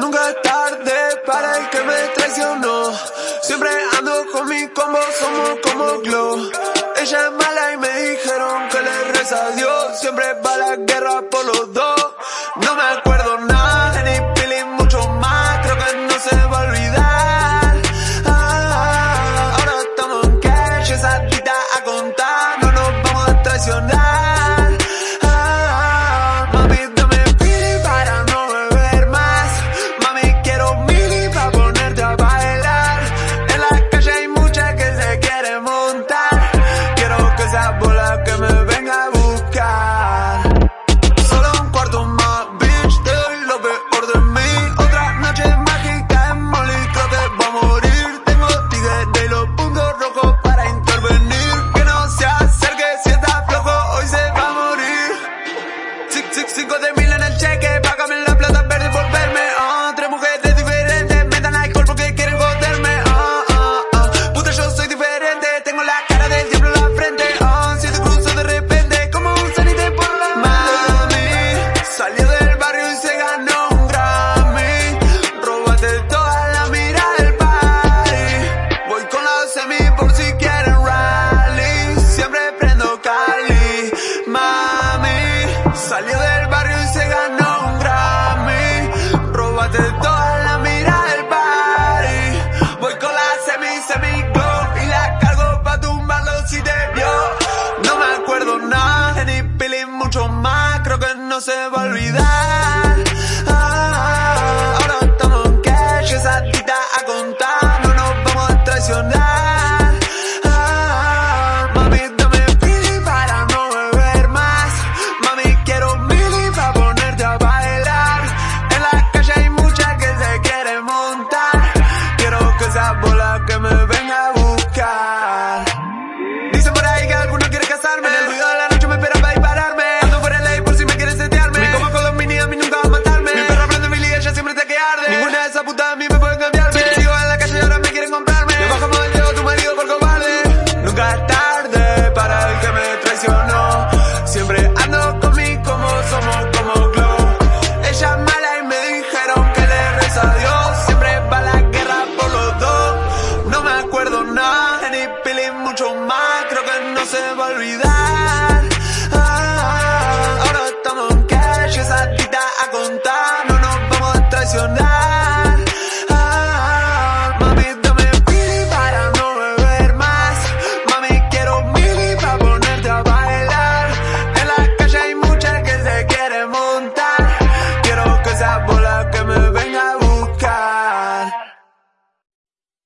Nunca es tarde para el que me traicionó. Siempre ando con mi combo, somos como glow. Ella es mala y me dijeron que le reza a Dios. Siempre va la guerra por los dos. No me acuerdo nada, ni pili mucho más. Creo que no se va a olvidar. Ah, ahora estamos en cash, esa tita a contar. No nos vamos a traicionar. no se va a olvidar. Ah, ahora estamos en cash, esa tita a contar, no nos vamos a traicionar. Ah, mami, dame pili para no beber más. Mami, quiero mili para ponerte a bailar. En la calle hay muchas que se quieren montar. Quiero que seas mucho más, creo que no se va a olvidar.